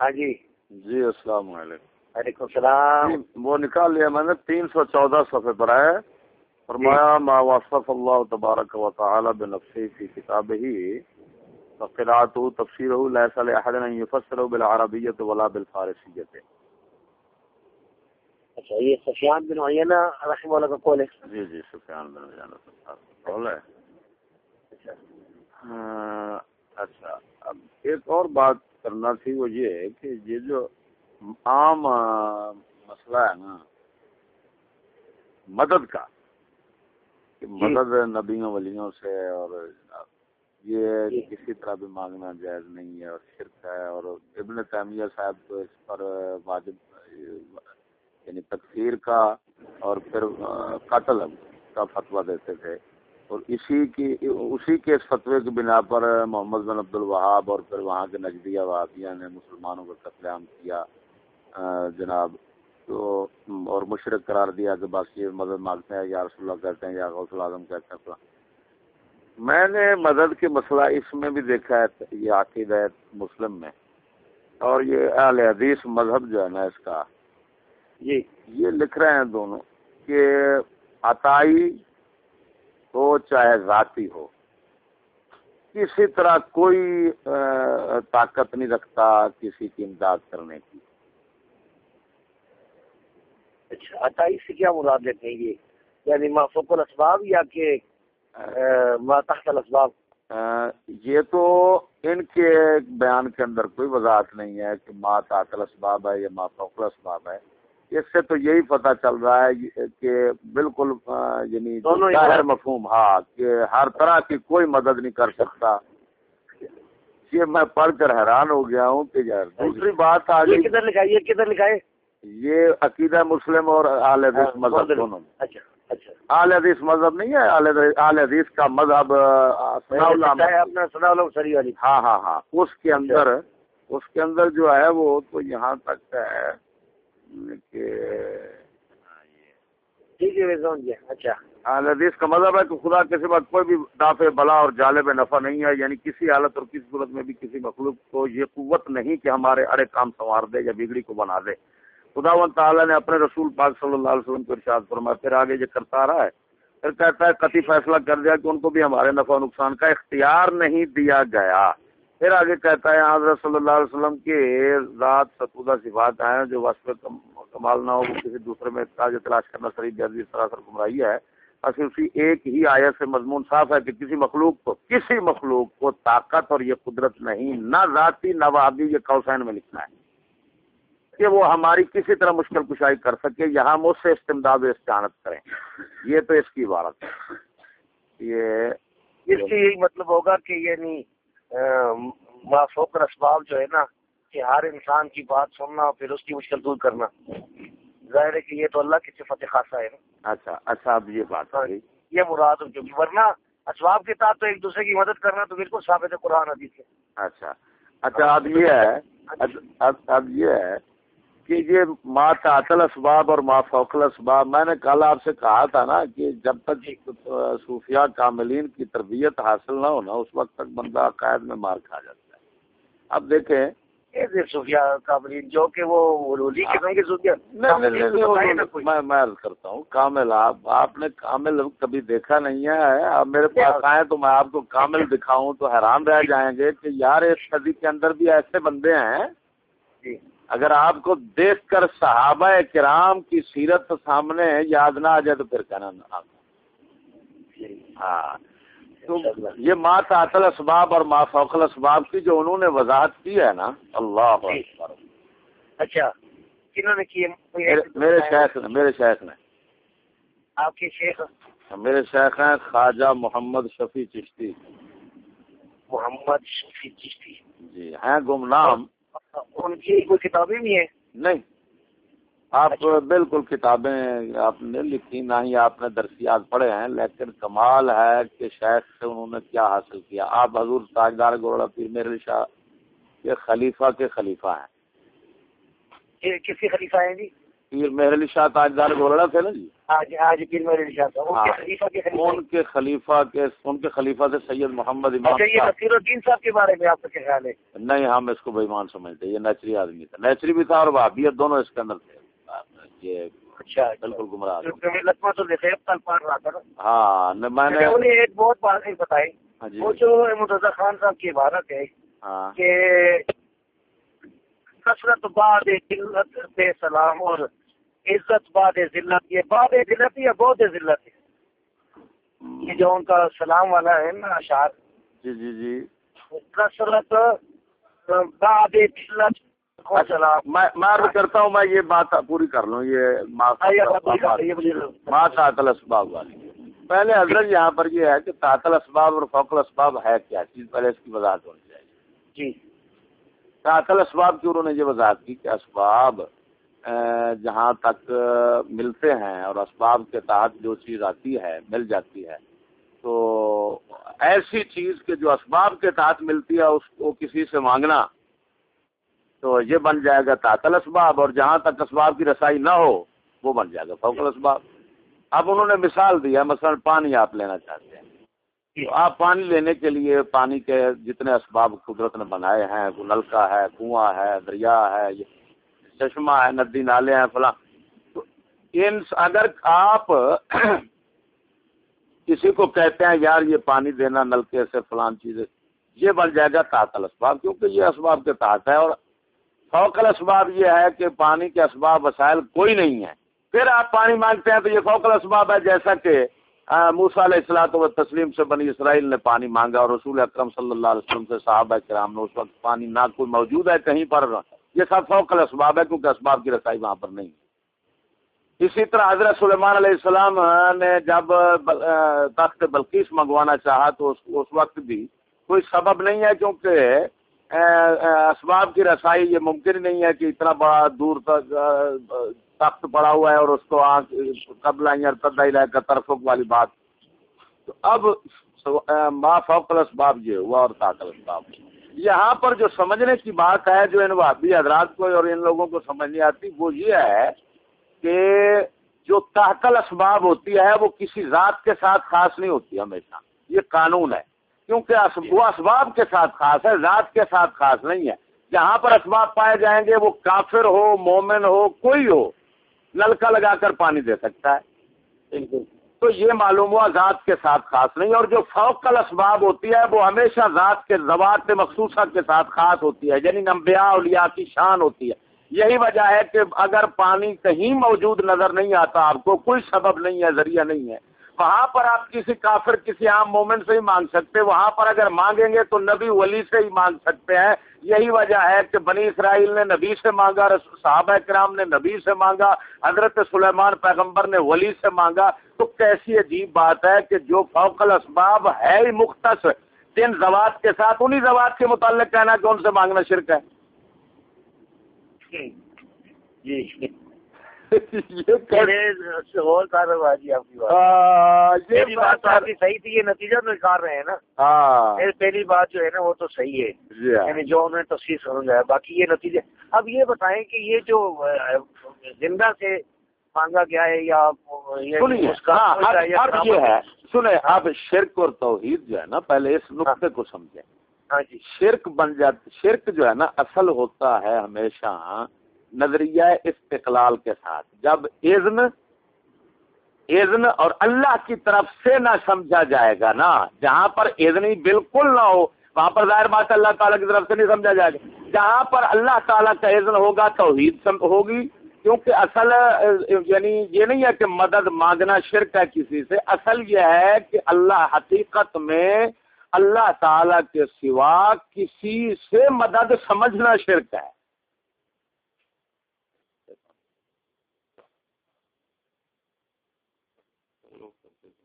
ہاں جی۔ جی السلام علیکم۔ وعلیکم السلام۔ جی، وہ نکال لیا میں نے تین سو چودہ صفحے پر ہے۔ فرمایا ما وصف اللہ تبارک و تعالی بنفسی فی کتاب ہی فقراتو تفسیرہ لیسا لأحد ان یفسرہ بالعربیت ولا بالفارسیت اچھا یہ سفیان بن عیینہ رحمہ اللہ کا قول ہے۔ جی جی سفیان بن جانا صاحب قول ہے۔ اچھا۔ ہاں، اچھا۔ اب ایک اور بات کرنا تھی وہ یہ ہے کہ یہ جو عام مسئلہ ہے نا مدد کا کہ جی۔ مدد نبیوں ولیوں سے اور یہ جی۔ کسی طرح بھی مانگنا جائز نہیں ہے اور شرک ہے اور ابن تیمیہ صاحب تو اس پر واجب یعنی تکفیر کا اور پھر قتل کا فتویٰ دیتے تھے اور اسی کی اسی کے فتوے کی بنا پر محمد بن عبد الوہاب اور پھر وہاں کے نجدیہ وہابیہ نے مسلمانوں کا قتل عام کیا جناب۔ تو اور مشرق قرار دیا کہ باقی یہ مدد مانگتے ہیں یا رسول اللہ کہتے ہیں یا غوث العظم کہتے ہیں فلاں۔ میں نے مدد کے مسئلہ اس میں بھی دیکھا ہے یہ عقیدہ ہے مسلم میں۔ اور یہ اہل حدیث مذہب جو ہے نا اس کا۔ جی۔ یہ لکھ رہے ہیں دونوں کہ عطائی ہو چاہے ذاتی ہو۔ کسی طرح کوئی طاقت نہیں رکھتا کسی کی امداد کرنے کی۔ اچھا عطائی سے کیا مراد لیتے ہیں یہ یعنی ما فوق الاسباب یا کہ آ، ما تحت الاسباب؟ یہ تو ان کے بیان کے اندر کوئی وضاحت نہیں ہے کہ ما تعطل اسباب ہے یا ما فوق اسباب ہے۔ اس سے تو یہی پتہ چل رہا ہے کہ بالکل یعنی ظاہر مفہوم ہاں کہ ہر طرح کی کوئی مدد نہیں کر سکتا۔ یہ میں پڑھ کر حیران ہو گیا ہوں کہ یار دوسری بات آ گئی۔ کدھر لکھا ہے یہ کدھر لکھا ہے یہ عقیدہ مسلم اور اہل حدیث مذہب دونوں۔ میں اچھا اچھا۔ اہل حدیث مذہب نہیں ہے اہل حدیث- کا مذہب ہاں ہاں ہاں۔ اس کے اندر اس کے اندر جو ہے وہ تو یہاں تک ہے۔ ٹھیک ہے میں سمجھ گیا۔ اچھا۔ اہل حدیث کا مذہب ہے کہ خدا کسی وقت کوئی بھی دافع بلا اور جالب نفع نہیں ہے یعنی کسی حالت اور کسی صورت میں بھی کسی مخلوق کو یہ قوت نہیں کہ ہمارے اڑے کام سنوار دے یا بگڑی کو بنا دے۔ خدا و تعالیٰ نے اپنے رسول پاک صلی اللہ علیہ وسلم کو ارشاد فرمایا پھر آگے یہ کرتا رہا ہے۔ پھر کہتا ہے قطعی فیصلہ کر دیا کہ ان کو بھی ہمارے نفع و نقصان کا اختیار نہیں دیا گیا۔ پھر آگے کہتا ہے، حضرت صلی اللہ علیہ وسلم کے ذات ستودہ صفات ہیں، جو وصف کمال نہ ہو، وہ کسی دوسرے میں تاج تلاش کرنا شریف جدید سراسر گمراہی ہے۔ اصل اسی ایک ہی آیت سے مضمون صاف ہے کہ کسی مخلوق کو کسی مخلوق کو طاقت اور یہ قدرت نہیں، نہ ذاتی، نہ وابی یہ کوسین میں لکھنا ہے۔ کہ وہ ہماری کسی طرح مشکل کشائی کر سکے یا ہم اس سے استمداد و استعانت کریں۔ یہ تو اس کی عبارت ہے۔ یہ اس سے یہی مطلب ہوگا کہ یعنی ما فوق الاسباب جو ہے نا کہ ہر انسان کی بات سننا اور پھر اس کی مشکل دور کرنا۔ ظاہر ہے کہ یہ تو اللہ کی صفت خاصہ ہے نا۔ اچھا اچھا اب یہ بات گئی۔ یہ مراد ہو کیونکہ ورنہ اسباب کے ساتھ تو ایک دوسرے کی مدد کرنا تو بالکل ثابت ہے قرآن حدیث سے اچھا اچھا اب یہ ہے اب یہ ہے کہ یہ ما تعطل اسباب اور ما فوقل اسباب۔ میں نے کل آپ سے کہا تھا نا کہ جب تک صوفیہ کاملین کی تربیت حاصل نہ ہونا اس وقت تک بندہ قائد میں مار کھا جاتا ہے۔ اب دیکھیں۔ ایسے صوفیہ کاملین جو کہ وہ قسم صوفیہ کوئی۔ میں میں عرض کرتا ہوں کامل آپ آپ نے کامل کبھی دیکھا نہیں ہے۔ آپ میرے پاس آئے تو میں آپ کو کامل دکھاؤں تو حیران رہ جائیں گے کہ یار اس صدی کے اندر بھی ایسے بندے ہیں جی۔ اگر آپ کو دیکھ کر صحابہ کرام کی سیرت سامنے یاد نہ آ جائے تو پھر کہنا جی ہاں۔ تو یہ ما تعطل اسباب اور ما فوقل اسباب کی جو انہوں نے وضاحت کی ہے نا اللہ اکبر۔ اچھا۔ نے میرے میرے شیخ نے میرے شیخ نے۔ آپ کے شیخ؟ میرے شیخ ہیں خواجہ محمد شفیع چشتی۔ محمد شفیع چشتی۔ جی ہیں گمنام۔ ان کی کوئی کتابیں بھی ہیں؟ نہیں۔ آپ بالکل کتابیں آپ نے لکھی نہ ہی آپ نے درسیات پڑھے ہیں لیکن کمال ہے کہ شیخ سے انہوں نے کیا حاصل کیا۔ آپ حضور تاجدار گوڑا پیر میرے شاہ کے خلیفہ کے خلیفہ ہیں۔ کہ کس کے خلیفہ ہیں جی؟ پیر مہر علی شاہ تاجدار گولڑا تھے نا جی؟ آج آج پیر نشان تھا۔ ان ہاں۔ کے خلیفہ کے خلیفہ؟ ان کے خلیفہ کے ان کے خلیفہ سے سید محمد امام اچھا یہ صاحب۔ نصیر الدین صاحب کے بارے میں آپ کا کیا خیال ہے؟ نہیں ہم اس کو بےمان سمجھتے یہ نیچری آدمی تھا۔ نیچری بھی تھا اور وہابیت دونوں اس کے اندر تھے۔ یہ اچھا بالکل گمراہ ہاں میں نے اچھا، انہیں ایک بہت بات نہیں بتائی۔ ہاں جی۔ وہ جو مرتضی خان صاحب کی عبارت ہے ہاں۔ کہ کثرت بعد قلت بے سلام اور عزت بعد ذلت یہ بعد ذلت یا بہت ذلت؟ ہے یہ جو ان کا سلام والا ہے نا اشعار۔ جی جی جی۔ کثرت بعد قلت سلام میں عرض کرتا ہوں میں یہ بات پوری کر لوں یہ ما آئیے آپ بولیے، یہ بولیے۔ ما تعطل اسباب والی۔ پہلے حضرت یہاں پر یہ ہے کہ تعطل اسباب اور فوق الاسباب ہے کیا؟ چیز پہلے اس کی وضاحت ہونی چاہیے۔ جی۔ تعطل اسباب کی انہوں نے یہ وضاحت کی کہ اسباب جہاں تک ملتے ہیں اور اسباب کے تحت جو چیز آتی ہے، مل جاتی ہے، تو ایسی چیز کے جو اسباب کے تحت ملتی ہے، اس کو کسی سے مانگنا تو یہ بن جائے گا تعطل اسباب اور جہاں تک اسباب کی رسائی نہ ہو، وہ بن جائے گا فوق الاسباب اب انہوں نے مثال دیا مثلا پانی آپ لینا چاہتے ہیں۔ آپ پانی لینے کے لیے پانی کے جتنے اسباب قدرت نے بنائے ہیں، وہ نلکا ہے، کنواں ہے، دریا ہے چشمہ ہے، ندی، نالے ہیں، فلاں۔ تو ان اگر آپ کسی کو کہتے ہیں، یار یہ پانی دینا نلکے سے فلان چیزیں یہ بن جائے گا تعطل اسباب کیونکہ یہ اسباب کے تحت ہے۔ اور فوکل اسباب یہ ہے کہ پانی کے اسباب وسائل کوئی نہیں ہے۔ پھر آپ پانی مانگتے ہیں تو یہ فوکل اسباب ہے، جیسا کہ موسا علیہ السلاط و تسلیم سے بنی اسرائیل نے پانی مانگا اور رسول اکرم صلی اللہ علیہ وسلم سے صحابہ کرام نے اس وقت پانی نہ کوئی موجود ہے کہیں پر، یہ سب فوکل اسباب ہے کیونکہ اسباب کی رسائی وہاں پر نہیں اسی طرح حضرت سلیمان علیہ السلام نے جب تخت بلقیس منگوانا چاہا تو اس وقت بھی کوئی سبب نہیں ہے کیونکہ اسباب کی رسائی یہ ممکن نہیں ہے کہ اتنا بڑا دور تک تخت پڑا ہوا ہے اور اس کو قبل کا طرفک والی بات۔ تو اب ما فوق الاسباب یہ ہوا اور طاقت اسباب یہاں پر جو سمجھنے کی بات ہے، جو ان وابی حضرات کو اور ان لوگوں کو سمجھ نہیں آتی، وہ یہ ہے کہ جو تحقل اسباب ہوتی ہے، وہ کسی ذات کے ساتھ خاص نہیں ہوتی ہمیشہ۔ یہ قانون ہے۔ کیونکہ وہ اسباب کے ساتھ خاص ہے، ذات کے ساتھ خاص نہیں ہے۔ جہاں پر اسباب پائے جائیں گے، وہ کافر ہو، مومن ہو، کوئی ہو نلکا لگا کر پانی دے سکتا ہے۔ تو یہ معلوم ہوا ذات کے ساتھ خاص نہیں اور جو فوکل اسباب ہوتی ہے وہ ہمیشہ ذات کے زوات مخصوصہ کے ساتھ خاص ہوتی ہے یعنی نمبیا اولیاء کی شان ہوتی ہے۔ یہی وجہ ہے کہ اگر پانی کہیں موجود نظر نہیں آتا آپ کو کوئی سبب نہیں ہے ذریعہ نہیں ہے۔ وہاں پر آپ کسی کافر، کسی عام مومن سے ہی مانگ سکتے، وہاں پر اگر مانگیں گے تو نبی ولی سے ہی مانگ سکتے ہیں۔ یہی وجہ ہے کہ بنی اسرائیل نے نبی سے مانگا صحابہ کرام نے نبی سے مانگا، حضرت سلیمان پیغمبر نے ولی سے مانگا۔ تو کیسی عجیب بات ہے کہ جو فوق الاسباب ہے ہی مختص جن زوات کے ساتھ، انہی زوات کے متعلق کہنا کہ ان سے مانگنا شرک ہے۔ جی۔, جی۔ یہ بات۔ تو آپ کی صحیح تھی یہ نتیجہ تو نکال رہے ہیں نا۔ پہلی بات جو ہے نا وہ تو صحیح ہے۔ یعنی جو انہوں نے تفصیل سمجھا ہے باقی یہ نتیجے اب یہ بتائیں کہ یہ جو زندہ سے مانگا گیا ہے یا یہ ہے سنیں اب شرک اور توحید جو ہے نا پہلے اس نقطے کو سمجھیں۔ ہاں جی۔ شرک بن جاتا شرک جو ہے نا اصل ہوتا ہے ہمیشہ نظریہ استقلال کے ساتھ۔ جب اذن اذن اور اللہ کی طرف سے نہ سمجھا جائے گا نا، جہاں پر اذنی بالکل نہ ہو، وہاں پر ظاہر بات اللہ تعالیٰ کی طرف سے نہیں سمجھا جائے گا۔ جہاں پر اللہ تعالیٰ کا اذن ہوگا، توحید ہوگی، کیونکہ اصل یعنی یہ نہیں ہے کہ مدد مانگنا شرک ہے کسی سے، اصل یہ ہے کہ اللہ حقیقت میں اللہ تعالی کے سوا کسی سے مدد سمجھنا شرک ہے۔